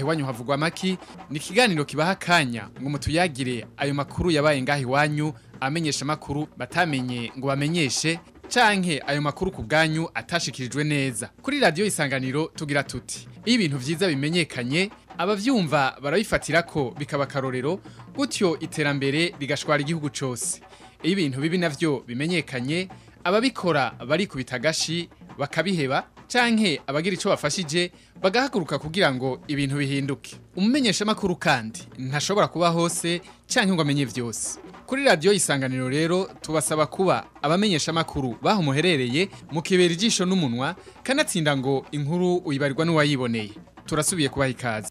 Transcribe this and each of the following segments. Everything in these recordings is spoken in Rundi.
iwanyu havugwa amaki ni ikiganiro kibaha akanya ngo mutuyagire ayo makuru yabaye ngaho iwanyu amenyesha makuru batamenye ngo bamenyeshe canke ayo makuru ku bwanyu atashikirijwe neza kuri radio isanganiro tugira tuti ibintu byiza bimenyekanye abavyumva barabifatira ko bikaba akarorero gutyo iterambere rigashwara igihugu cyose ibintu bibi navyo bimenyekanye ababikora barikubita agashi bakabiheba canke abagira ico bafashije bagahaguruka kugira ngo ibintu bihinduke umumenyesha kandi ntashobora kuba hose canke ngo amenye vyose kuri radio isanganiro rero tubasaba kuba abamenyeshamakuru makuru baho muherereye mukebera ijisho n'umunwa kanatsinda ngo inkuru uyibarirwa n'uwayiboneye turasubiye kubaha ikaze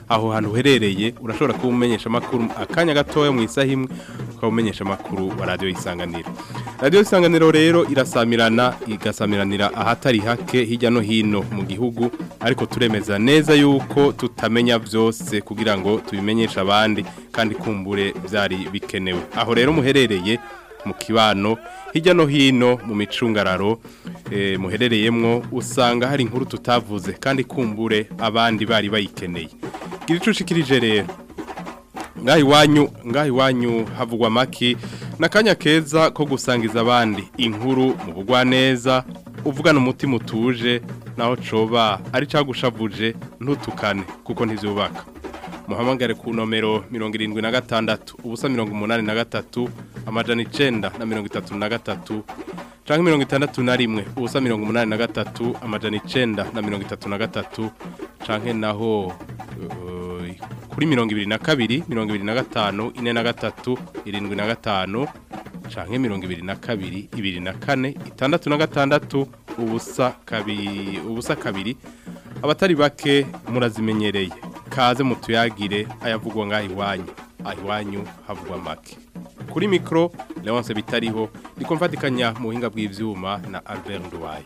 aho hantu herereye urashobora kuba umumenyesha amakuru akanya gatoya mu isaha imwe ukawumenyesha amakuru wa Radio isanganiro Radio isanganiro rero irasamirana igasamiranira ahatari hake hirya no hino mu gihugu ariko turemeza neza yuko tutamenya byose kugira ngo tubimenyesha abandi kandi kumbure byari bikenewe aho rero muherereye mu kibano hirya no hino mu micungararo eh, muherereyemo usanga hari inkuru tutavuze kandi kumbure abandi bari bayikeneye gira icucikirije rero ngaha iwanyu ngaha iwanyu havugwa amaki n'akanya keza ko gusangiza abandi inkuru mu neza, uvugana umutima utuje naho coba ari cagushavuje ntutukane kuko ntibyubaka muhamagare ku nomero mirongo irindwi na gatandatu ubusa mirongo umunani na gatatu amajana icenda na mirongo itatu na gatatu canke mirongo itandatu na rimwe ubusa mirongo umunani na gatatu amajana icenda na mirongo itatu na gatatu canke naho eh, kuri mirongo ibiri na kabiri mirongo ibiri na gatanu ine na gatatu irindwi na gatanu canke mirongo ibiri na kabiri ibiri na kane itandatu na gatandatu ubusa kabiri ubusa kabiri abatari bake murazimenyereye kaze mutuyagire ayavugwa ngaho iwanyu ahiwanyu havugwa make kuri mikoro leonce bitariho niko mfatikanya mu buhinga bw'ivyuma na Albert Nduwayo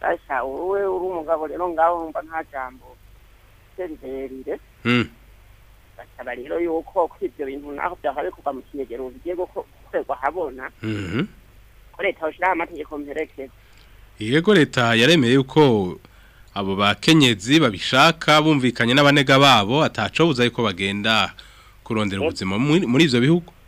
basha wowe uri umugabo rero ngaho numva nta jambo rirerire basaba rero yuko kuri bintu naho byahora kuva mu kinegero bigiye gukorerwa habona ko leta yoshiraho amategeko mperekeza yego leta yaremeye uko abo bakenyezi babishaka bumvikanye n'abanega babo atacobuza ko bagenda kurondera eh. ubuzima muri ibyo bihugu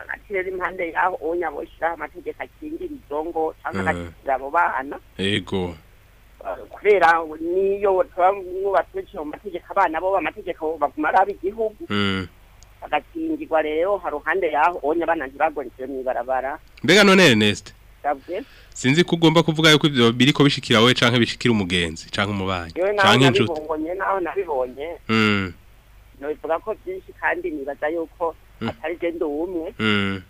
agaciro impande yaho unyabushyiraho amategeko akingira izo cyangwa agakingirira abo bana yego kubera niyo tuba mwubatse mu mategeko abana bo amategeko baguma ari ab'igihugu mm. agakingirwa rero haruhande yaho onye abana ntibagonze mu barabara mbega none Ernest sinzi kugomba ugomba kuvuga yuko ibyo biri ko bishikira wowe canke bishikira umugenzi canke umubanyi canke inshuti yewe naho nabibonye mm novuga ko byinshi kandi nibaza yuko hmm. atari gendo umwe mm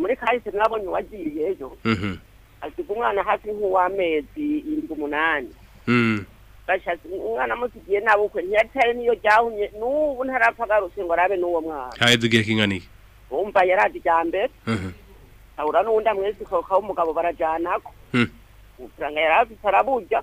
muri kahise nabonye wagiyeyo mhm ati umwana hafi nk'uw'amezi indwi umunani mhm bashatse umwana amusigiye nabukwe ntiyataye niyo ryahumye n'ubu ntarapfa agarutse ngo arabe n'uwo mwana ntahedugiye kinganiye wumva yari mbere ahura n'uwundi amwese kokaho umugabo barajyanako hm. hm. amafaranga yari afite araburya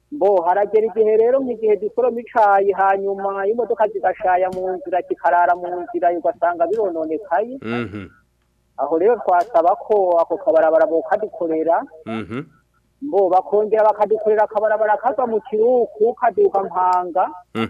bo haragera igihe rero nk'igihe dusoroma icyayi hanyuma imodoka zigashaya mu nzira kikarara mu nzira ugasanga birononekaye mhm. aho rero twasaba ko ako kabarabara bokadukorera bo mhm. bakongera bakadukorera akabarabara kava mu kiruhuko kaduka mpanga mm.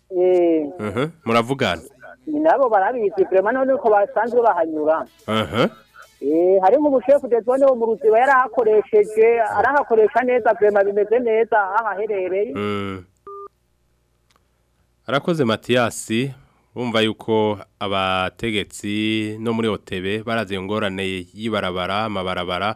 eh. muravugana nabo barabizi vraiment none basanzwe bahanyura hari mu bushefu dezone mu ruziba yarahakoresheje arahakoresha neza vraiment bimeze neza ahaherereye hmm. arakoze matiyasi bumva yuko abategetsi no muri otebe baraze ngorane yibarabara amabarabara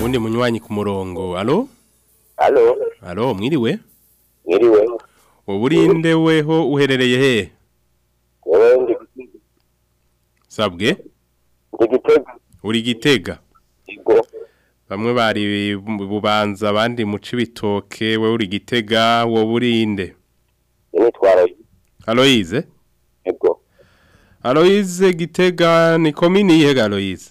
wundi munywanyi ku murongo alo alo alo mwiriwe mwiriwe uburinde weho uherereye hehe sabwe uri gitega bamwe bari bubanza abandi mu cibitoke we uri gitega wo burinde aloyize aloyize gitega ni komini yihe aloyize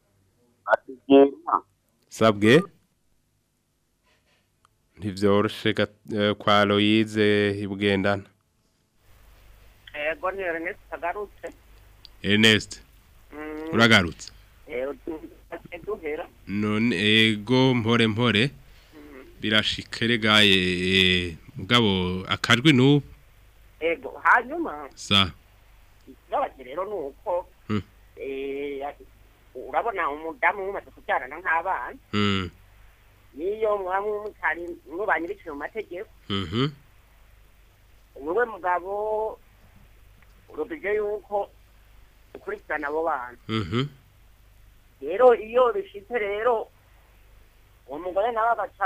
sabwe ntibyoroshe eh, kwa royize ibugendana eh, yego mm. uragarutse eh, none ego mpore mpore mm. birashike regaye mugabo akajwi nu ego hanyuma sa ikibazo rero ni uko hmm. urabona umudamu wumaze kubyarana nk'abana niyo muba nk'umumotari mwubanyirikije mu hmm. mategeko wowe mugabo urubije yuko ukurikirana abo bantu rero iyo bishitse rero umugore mugore nawe agaca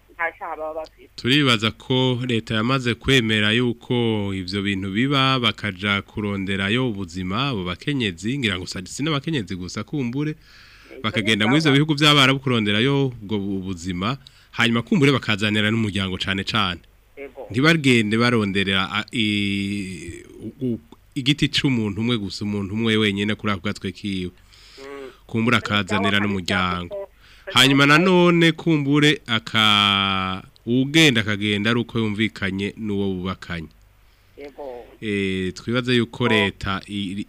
turibaza ko leta yamaze kwemera yuko ibyo bintu biba bakajya kuronderayo ubuzima abo bakenyezi ngira ngo sadisi n'abakenyezi gusa kumbure bakagenda muri izo bihugu by'abara kuronderayo ubwo ubuzima hanyuma kumbure bakazanira n'umuryango cyane cyane ntibagende baronderera igiti cy'umuntu umwe gusa umuntu umwe wenyine kuri ako gatwe kiwe mm. kumbura akazanira n'umuryango hanyuma nanone kumbure aka ugenda akagenda ari uko yumvikanye n'uwo bubakanye eh, twibaze yuko leta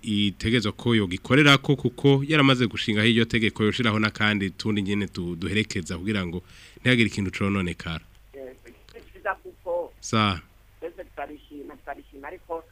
itegerezwa ko yogikorera ko kuko yaramaze gushinga iryo tegeko yoshiraho n'akandi tundi nyine duherekeza kugira ngo ntihagire ikintu cononekara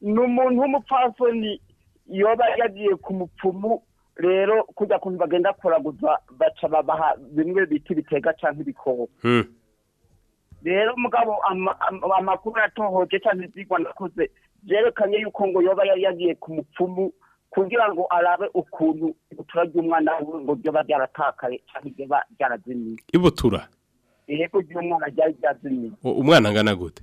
ni umuntu w'umupfasoni yoba yagiye ku mupfumu rero kujya kuntu bagenda kuraguza baca babaha bimwe bita ibitega cyangwa ibikoko hmm. rero umugabo amakuru yatohoje cyane ibyigwa nakoze byerekanye yuko ngo yoba yari yagiye ku mupfumu kugira ngo arabe ukuntu ibutura ry'umwana we ngo byaba byaratakaye cyangwa byaba byarazimiye ibutura iheko ry'umwana ryari ryazimiye umwana angana gute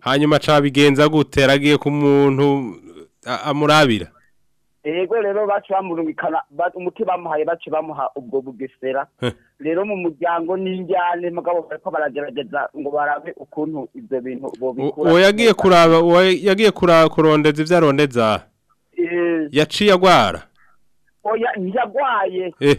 hanyuma acabigenza gute yaragiye ku muntu amurabira yego rero bacu bamurungikana umuti bamuhaye bacu bamuha ubwo bugesera rero mu muryango n'injyane mugabo ko baragerageza ngo barabe ukuntu ibyo bintu bobikura yagiye kuraba uwo yagiye kuraba kurondeza ivyo arondeza yaciye agwara oya ntiyagwaye eh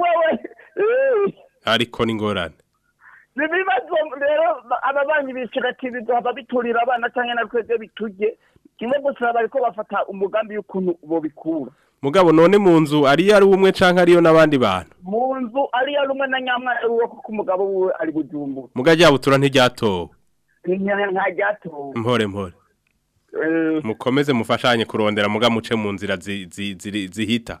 wewe ariko ni ngorane nibibazo rero ababanyi bishigatibizo haba biturira abana cyangwa natwe byo bituje kimwe gusa bari ko bafata umugambi y'ukuntu bobikura mugabo none mu nzu ariyo ari umwe canke ariyo n'abandi bantu mu nzu ariyo ari umwe na nyamwana uwo kuko umugabo we ari bujumbura mugajya butura ntiryatowe ntiryatowe mpore mpore eh. mukomeze mufashanye kurondera mugamuce mu nzira zihita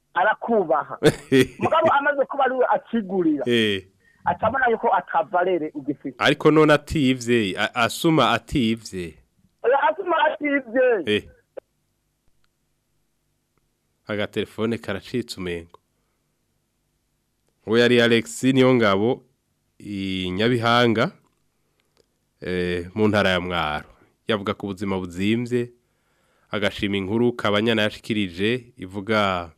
arakubaha mugabo amaze kuba ariwe akigurira eh atabona yuko atavarere ugifite ariko none ativye asuma ativye asuma ativye eh aga telefone karacitse umengo uwo yari Alex niyo ngabo inyabihanga eh mu ntara ya Mwaro yavuga ku buzima buzimvye agashima inkuru kabanyana yashikirije ivuga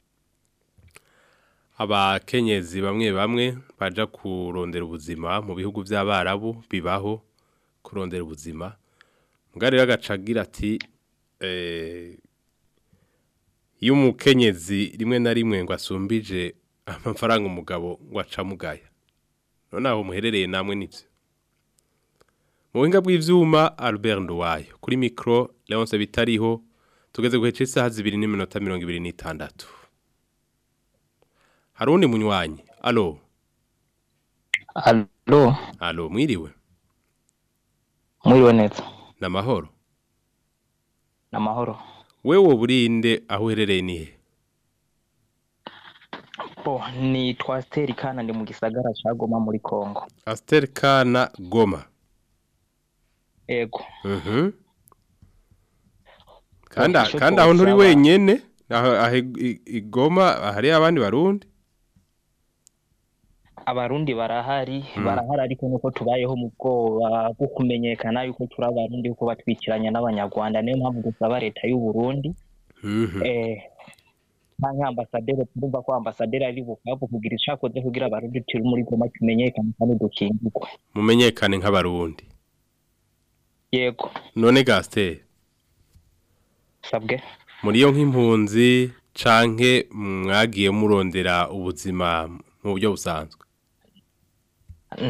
abakenyezi bamwe bamwe baja kurondera ubuzima mu bihugu by'abarabu bibaho kurondera ubuzima mugari agacagira ati eh, iyo umukenyezi rimwe na rimwe ngo asumbije amafaranga umugabo ngo acamugaya none aho muherereye namwe n'ibyo mu buhinga bw'ibyuma Albert Nduwayo kuri micro leonce bitariho tugeze guhecisa isaha zibiri n'iminota mirongo ibiri n'itandatu Haruni Munywanyi alo alo alo mwiriwe mwiriwe neza na mahoro na mahoro wewe burinde aho uherereye nihe Po, ni Asteri Kana ndi mu gisagara ca Goma muri Kongo Asteri Kana Goma Ego Mhm Kanda kanda aho nturi wenyene aho igoma hari abandi barundi abarundi barahari hmm. barahari ariko nuko tubayeho mu bwoba bwo kumenyekana yuko turi abarundi yuko batwikiranya n'abanyarwanda niyo mpamvu dusaba leta y'u Burundi hmm. eh, nka ambasaderi turumva ko ambasaderi ari bukavu kugira ishakoze kugira abarundi turi muri goma tumenyekane kandi dukingirwe mumenyekane nk'abarundi yego none gasiteri sabwe muri iyo nk'impunzi canke mwagiye murondera ubuzima mu buryo busanzwe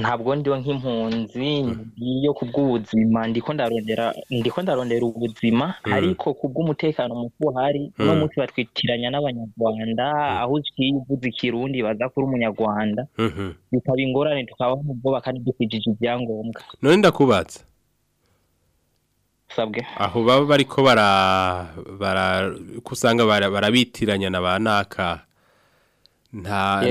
ntabwo ndiwe nk'impunzi mm-hmm. yo ku ndiko ndarondera ndiko ndarondera ubuzima mm. ariko ku bw'umutekano muke uhari uno munsi mm. batwitiranya n'abanyarwanda mm. aho uvuze ikirundi baza kuri umunyarwanda mm-hmm. bikaba ingorane tukaba mu bwoba kandi dukwijije ibyangombwa none ndakubatse aho baba bariko bara kusanga barabitiranya na ba naka nta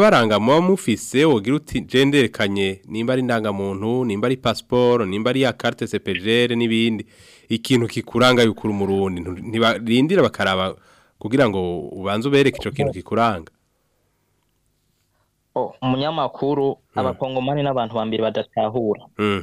baranga muba mufise wogira uti genderekanye nimba ari indangamuntu nimba ari pasiporo nimba ari ya carte sepejere n'ibindi ikintu kikuranga mu umurundi ntibarindira bakaraba kugira ngo ubanze ubereke icyo kintu kikuranga oh, umunyamakuru hmm. abakongomani n'abantu bambere badatahura hmm.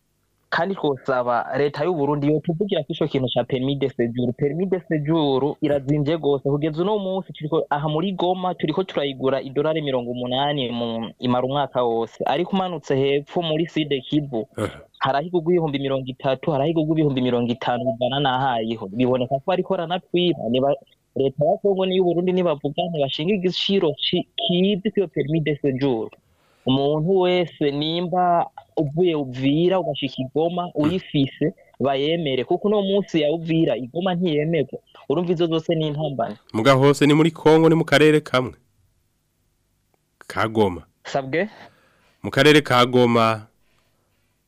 kandi twosaba leta y'u Burundi yo tuvugira ko ico kintu cya permis de séjour permis de séjour kugeza uno munsi turiko aha muri Goma turiko turayigura idolari mirongo umunani mu imara umwaka wose ariko umanutse hepfo muri side Kivu eh. harahigurwa ibihumbi mirongo itatu harahigurwa ibihumbi mirongo itanu bivana n'ahayiho biboneka ko bariko baranatwira leta ya Kongo n'iy'u Burundi ntibavugane bashinga igiciro kizi kiyo permis de séjour umuntu wese nimba uvuye uvira ugashika igoma uyifise bayemere kuko uno munsi yawuvira igoma ntiyemerwa urumva izo zose ni intambane muga hose ni muri kongo ni mu karere kamwe ka goma sabwe mu karere ka goma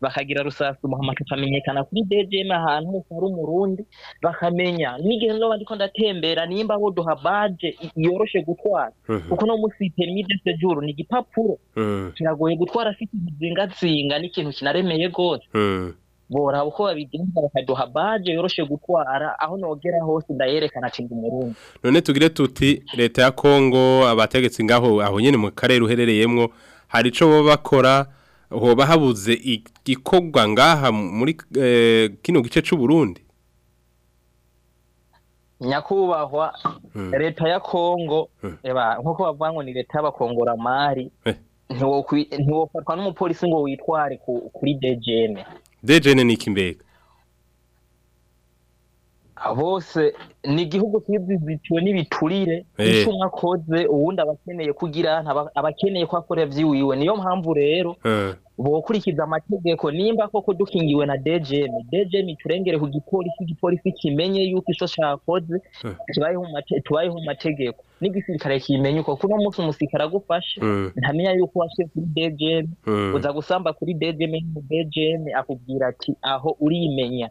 bakagira rusasuma amashusho akamenyekana kuri dgm ahantu hari umurundi bakamenya n'igihe nzoba ndiko ndatembera nimba boduha baje yoroshe gutwara hmm. kuko no munsi permis de séjour ni igipapuro kiragoye gutwara afite izingazinga n'ikintu kinaremeye gose bora uko babigenza bakaduha baje yoroshe gutwara aho nogera hose ndayerekana cinga umurundi none tugire tuti leta ya Kongo abategetsi ngaho aho nyene mu karere uherereyemwo hari ico bo bakora hoba habuze ikogwa ngaha muri eh, kino gice c'u Burundi nyakubahwa hmm. leta ya Kongo hmm. eba nkuko bavuga ngo ni leta y'abakongora mari eh. ntiwo ntiwo n'umupolisi ngo witware kuri DGM Deceneni kim beyik. bose ni igihugu kizitiwe n'ibiturire eh. icyo umwe akoze uwundi aba akeneye kugira abakeneye akeneye ko akora byiwiwe niyo mpamvu rero eh. bokurikiza amategeko nimba koko dukingiwe na DGM DGM turengere ku gipolisi igipolisi kimenye yuko ico cakoze eh. tubayeho mu mategeko n'igisirikare kimenye uko kuno munsi umusirikare agufashe ntamenya yuko washe kuri DGM uza gusamba kuri DGM DGM akubwira ati aho urimenya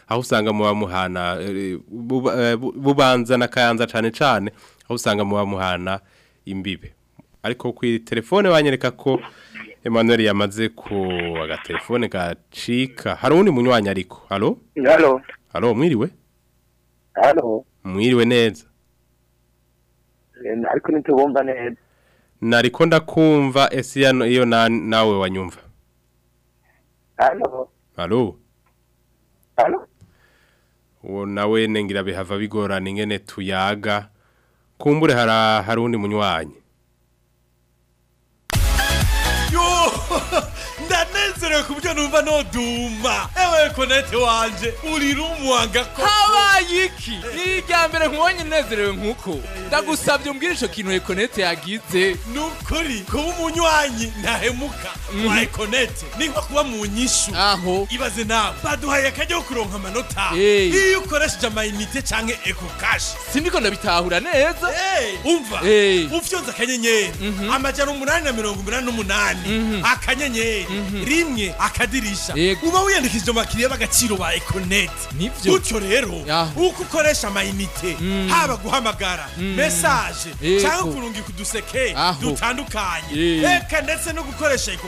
aho usanga muba muhana eh, eh, bubanza na kayanza cyane cyane aho usanga muba muhana imbibe ariko ku telefone banyereka ko Emmanuel yamaze ku agatelefone gacika hari uwundi munywanyi ariko halo halo halo mwiriwe halo mwiriwe neza eh, ariko ntitubumva neza nariko ndakumva ese iyo nawe wanyumva halo halo halo wo nawe nengira bihava bigorana ingene tuyaga kumbure hari uwundi munywanyi yemerewe kubyo numva noduma ewe konete wanje urira umwanga ko habaye iki ni irya mbere nkubonye unezerewe nk'uko ndagusabye umbwire ico kintu ekonete yagize ni ukuri kuba umunywanyi ntahemuka mhm. wa ekonete ni nko kuba mu nyishu aho ibaze nawe baduhaye akajya kuronka amanota iyo ukoresheje amayinite canke eko kashi sindiko ndabitahura neza umva ufyonze akanyenyeri mhm. amajana umunani na mirongo umunani n'umunani mhm. akanyenyeri rimwe bamwe akadirisha uba wiyandikishije mu bakiriya b'agaciro ba ekoneti nibyo gutyo rero uko ukoresha amayinite mm. haba guhamagara mm. mesaje cyangwa kurungika uduseke dutandukanye reka ndetse no gukoresha eko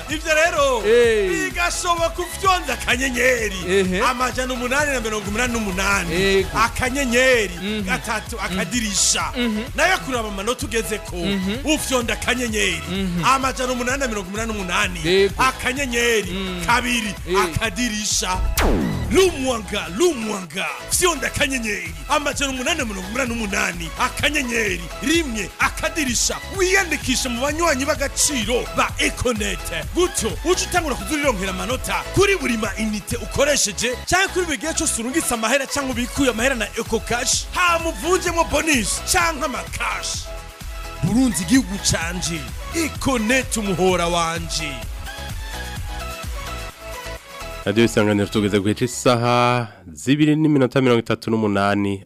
ibyo rero bigashoboka ubyonze akanyenyeri amajana umunani na mirongo umunani n'umunani akanyenyeri mhm. gatatu akadirisha nayo kureba amanota ugeze ko ufyonda akanyenyeri amajana umunani na mirongo umunani n'umunani akanyenyeri kabiri akadirisha n'umuwanga n'umuwanga fyonda akanyenyeri amajana umunani mirongo umunani n'umunani akanyenyeri rimwe akadirisha wiyandikishe mu banywanyi b'agaciro ba ekonete gutyo uje utangura kuzurironkera amanota kuri buri ma inite ukoresheje cyangwa kuri buri gihe cyose urungitse amahera cyangwa ubikuye amahera na eko kashi hamuvunjemo bonisi cyangwa amakashi burunzi igihugu canje ikonete umuhora wanje radiyo isanganiro tugeze ku gice isaha z'ibiri n'iminota mirongo itatu n'umunani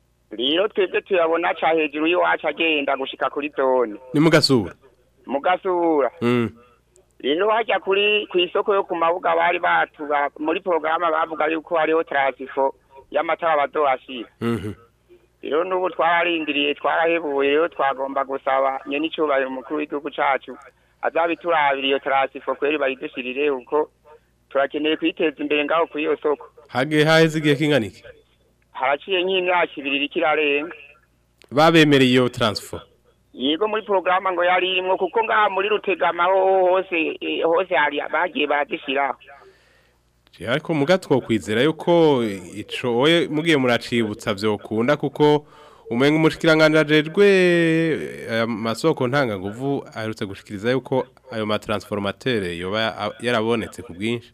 rero twebwe tuyabona cha hejuru y'iwacu agenda gushika kuri zone ni mugasura mugasura mm. rero hajya kuri ku isoko yo ku mabuga bari batuba muri porogaramu bavuga yuko hariho taransifo y'amatara badohashyira mhm. rero n'ubu twararindiriye twarahebuye rero twagomba gusaba nyine icyubahiro umukuru w'igihugu cyacu azabiturabira iyo taransifo kweri bayidushyirire kuko turakeneye kwiteza imbere ngaho kuri iyo soko hagiye haheze igihe k'inganike haraciye nk'imyaka ibiri babemereye iyo taransifo yego muri porogaramu ngo yari irimo kuko ngaha muri rutegama hose hose hari abagiye barazishyiraho ariko muga twokwizera yuko icoye mugiye muracibutsa byokunda kuko umenye umushikiranganja ajejwe eh, amasoko ntanga nguvu aherutse gushikiriza yuko ayo ma transformateur yoba yarabonetse ku bwinshi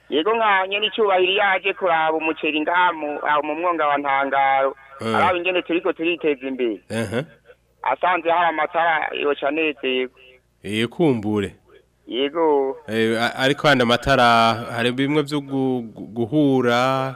yego nkanye n'icyubahiro iyo aje kuraba umuceri ngamu aho mu mwonga wa ntangaro mm. araba ingene turiko turiteza imbere asanze hari amatara yoca nezerwa yekumbure eh, yego eh, ariko hano amatara hari bimwe byo guhura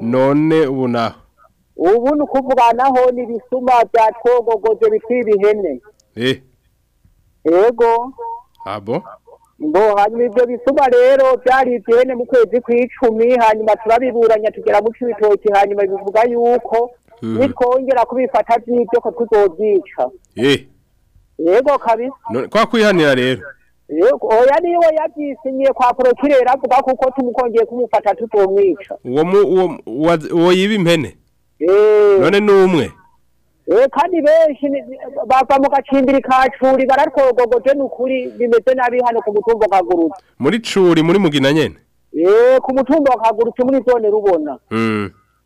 none ubu naho ni ukuvuganaho bya twogogoje bikwiye ibihene yego abo bo hanyuma ibyo bisuma rero byari ibyene mu kwezi kw'icumi hanyuma turabiburanya tugera mu cy'ibitoki hanyuma bivuga yuko hmm. nitwongera kubifata by'ibyo ko tuzobyica eh. yego kabisa kwa kwihanira rero oya niwe yabyisinyiye kwa porokirera avuga kuko tumukongeye kumufata tutomwica uwo yiba impene eh. none ni umwe Eh, kandi benshi bava mu gacimbiri ka curi baratwogogoje ni ukuri bimeze nabi hano ku mutungo nkagurutse muri curi muri mugina nyene eh, ku mutungo nkagurutse muri zone rubona hmm.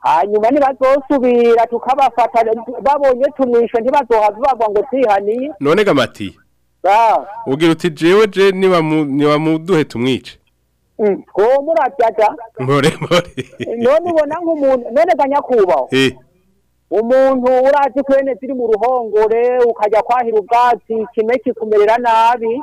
hanyuma ntibazosubira tukabafata babonye tumwishe ntibazohave bagwa ngo twihaniye none gamati ubwira uti jewe je ntibamuduhe tumwice mm, twomurabyaga none ubona nk'umuntu none ga nyakubahwa eh. umuntu urazi ko ihene ziri mu ruhongore ukajya kwahira ubwatsi kimwe kikumerera nabi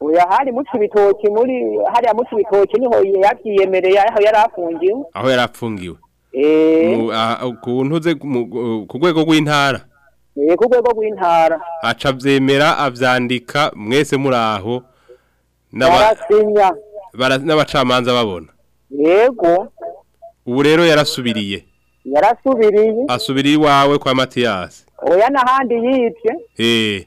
oya hari muci bitoki muri hariya muci bitoki niho yakiyemereye aho yari aho yari afungiwe eh. ku ntuze ku rwego rw'intara eh, ku rwego aca abyemera abyandika mwese muri aho n'abacamanza babona yego ubu rero yarasubiriye yarasubiriye asubiriye iwawe kwa matiyasi oya n'ahandi yice eee eh.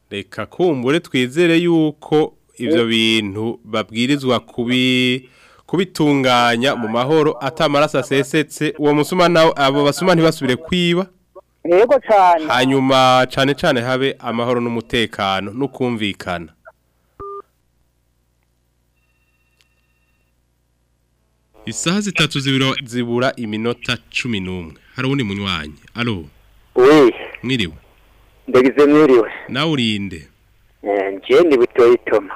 reka kumbure twizere yuko ibyo eh. bintu babwirizwa kubi kubitunganya mu mahoro atamaraso asesetse uwo musuma nawe abo basuma ntibasubire kwiba rego cyane hanyuma cyane cyane habe amahoro n'umutekano n'ukumvikana isaha zitatu zibura iminota cumi n'umwe hari uwundi munywanyi alo we mwiriwe ndagize mwiriwe nawe urinde eh, njye ni butoyi toma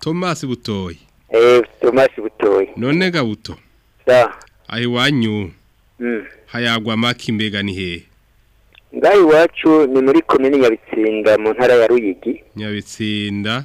tomasi butoyi Eh, thomas butoye none gabuto aha iwanyu hmm. hayagwa amaki mbega ni hehe ngaho iwacu ni muri komini nyabitsinda mu ntara ya ruyigi nyabitsinda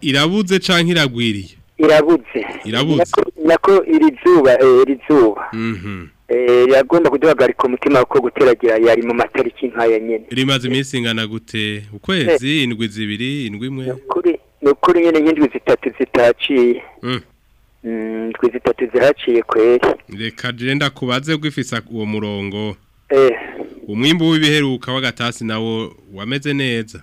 irabuze cyangwa iragwiriye irabuze nako iri zuba eh, iri zuba iragomba mhm. eh, kuduhagarika umutima kuko guteragira yari mu matariki nk'aya nyine rimaze iminsi ingana gute ukwezi eh. indwi zibiri indwi imwe ni ukuri nyine nk'indwi zitatu zitaciye mm. Mm, indwi zitatu ziraciye kweri reka genda kubaze ko uwo murongo eee umwimbu w'ibiheruka w'agatasi nawo wameze neza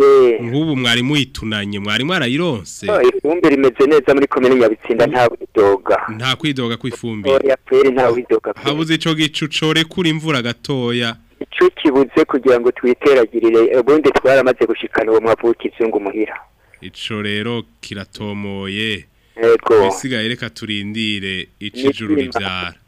Eh. nk'ubu mwarimu witunanye mwarimu arayironse ah, ifumbire imeze neza muri komine nyabitsinda nta kwidoga nta kwidoga kw'ifumbire habuze icyo gicucore kuri imvura gatoya icyo kibuze kugira ngo twiteragirire ubundi twaramaze gushikana uwo mwavukizi ngo umuhira icyo rero kiratomoye ibisigaye reka turindire ijuru ribyara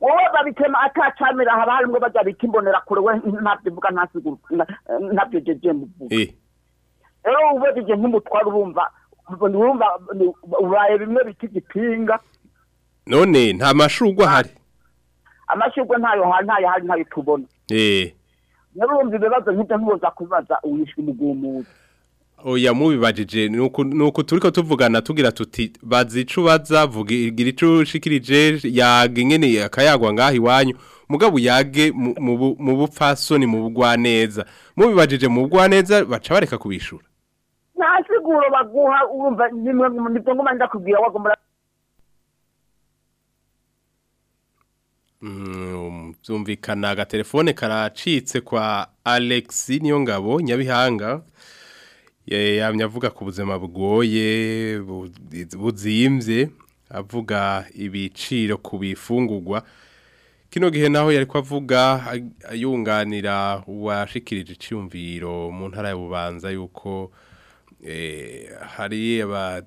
wowe babitema atacamira haba harimwo bajya bita imbonerakure we ntabyo ntasiguru ntabyo jeje muvuga rero eh. ubajije nk'umutwaro urumva urumva ubaye bimwe bita igipinga none nta mashurwe ahari amashurwe ntayo ntayo ahari ntayo tubona rero eh. urumva ibibazo nk'ibyo ntuboza kubaza uwishe umugumuzi oya mubibajije nuko turiko tuvugana tugira tuti bazicu bazavuga igira ico ushikirije yagengeneye akayagwa ngaho iwanyu mugabo yage mu bupfasoni mu bugwaneza mubibajije mu bugwaneza baca bareka kubishura nta siguro baguha urumva nimwe nibwo ngoma ndakubwira wagomba mm, byumvikana agatelefone karacitse kwa Alex niyo ngabo nyabihanga yamye avuga ku buzima bugoye buzimbye avuga ibiciro ku bifungugwa kino gihe naho yari kuvuga ayunganira uwashikirije icyumviro mu ntara y'ububanza yuko e, hari abatema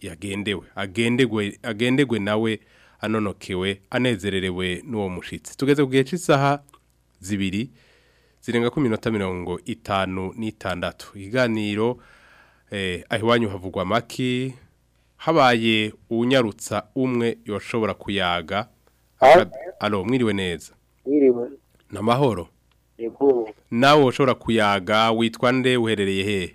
yagendewe agendegwe agendegwe nawe anonokewe anezererewe n'uwo mushitsi tugeze ku gihe zibiri zirenga ku minota mirongo itanu n'itandatu iganiro eh, aho iwanyu havugwa amaki habaye unyarutsa umwe yoshobora kuyaga alo ah? mwiriwe neza mwiriwe ni amahoro nawe ushobora kuyaga witwa nde uherereye he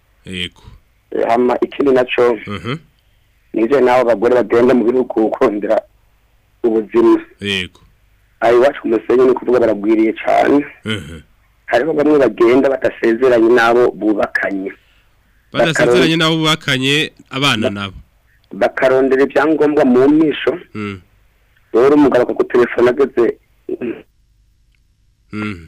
yego eh, hama ikindi naco uh-huh. nivyo nabo abagore bagenda mu bihugu gukundira ubuzima yego ayo iwacu ku ni kuvuga baragwiriye cane uh-huh. hariho bamwe bagenda batasezeranye n'abo bubakanye badasezeranye n'abo bubakanye abana nabo bakarondera ibyangombwa mu misho hmm. rero umugabo akagutelefona ageze hmm.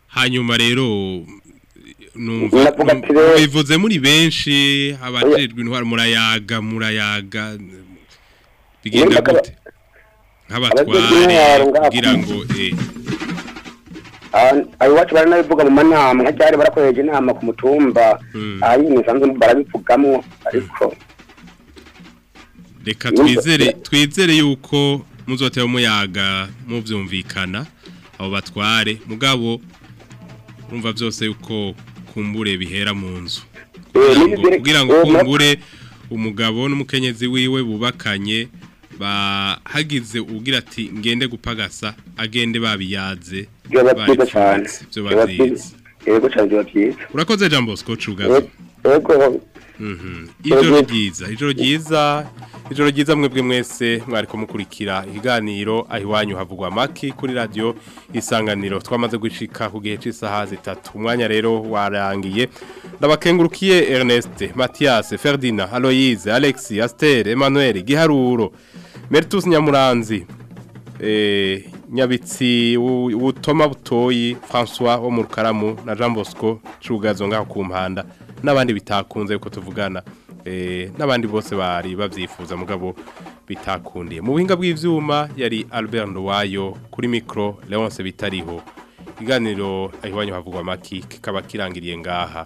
hanyuma rero bivuze muri benshi abajejwe intwara murayaga murayaga bigenda gute nk'abatware kugira ngo eh, ah, abiwacu bari nabivuga mu manama cyari barakoreje inama ku mutumba hmm. aha barabivugamo ariko reka twizere twizere yuko muzotewe umuyaga mubyumvikana abo batware mugabo urumva byose yuko kumbure bihera mu nzu eh, kugira ngo eh, kumbure umugabo n'umukenyezi wiwe bubakanye hagize ugira ati ngende gupagasa agende babiyaze byaba cyane yego cyane byaba urakoze Jean Bosco cugaze yego mhm. ijoro ryiza ijoro ryiza ijoro ryiza mwebwe mwese mwari kumukurikira ikiganiro aho iwanyu havugwa amaki kuri radio isanganiro twamaze gushika ku gihe cy'isaha zitatu umwanya rero warangiye ndabakengurukiye Ernest Mathias Ferdinand Aloise Alexi Astel Emmanuel Giharuro meritus nyamuranzi eh, nyabitsi ubutoma butoyi François wo mu rukaramu na jean bosco cugazo ngaho ku mpanda n'abandi bitakunze yuko tuvugana eh, n'abandi bose bari babyifuza mugabo bitakundiye mu buhinga bw'ibyuma yari albert nduwayo kuri micro leonce bitariho iganiro iwanyu havugwa amaki kikaba kirangiriye ngaha